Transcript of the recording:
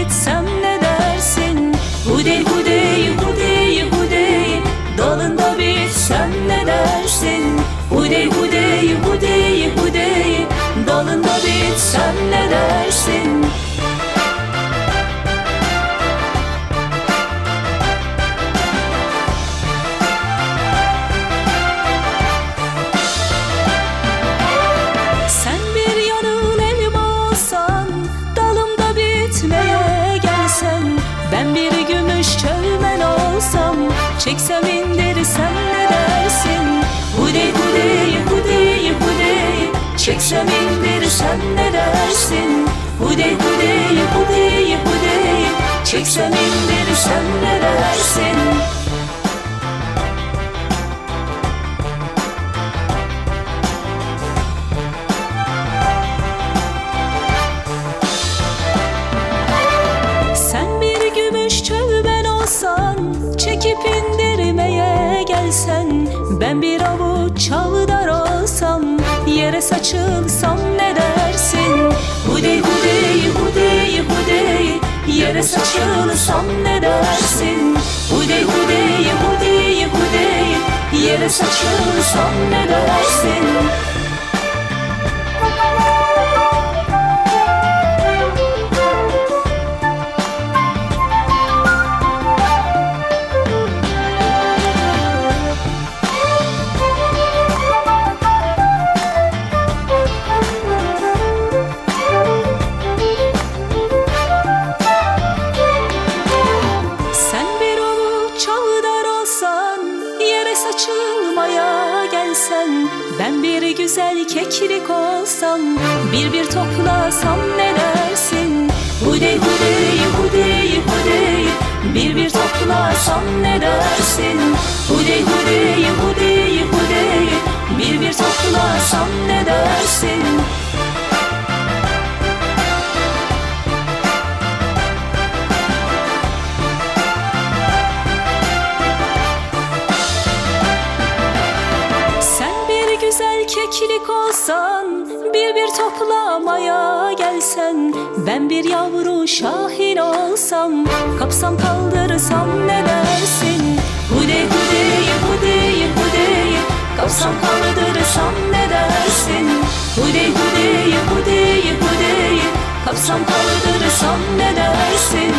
etsem ne dersin? Hudey hudey hudey hudey Dalında bitsem ne dersin? Hudey hudey hudey hudey Dalında bitsem ne dersin? Çeksem indirsem ne dersin? Hudey hudey hudey hudey Çeksem indirsem ne dersin Yere saçılsam ne dersin? Hudey hudey hudey hudey Yere saçılsam ne dersin Ben bir güzel keklik olsam Bir bir toplasam ne dersin? Hudey hudey hudey hudey Bir bir toplasam ne dersin? Hudey hudey hudey keklik olsan Bir bir toplamaya gelsen Ben bir yavru şahin olsam Kapsam kaldırırsam ne dersin? Hudey hudey hudey hudey Kapsam kaldırırsam ne dersin? Hudey hudey hudey hudey Kapsam kaldırırsam ne dersin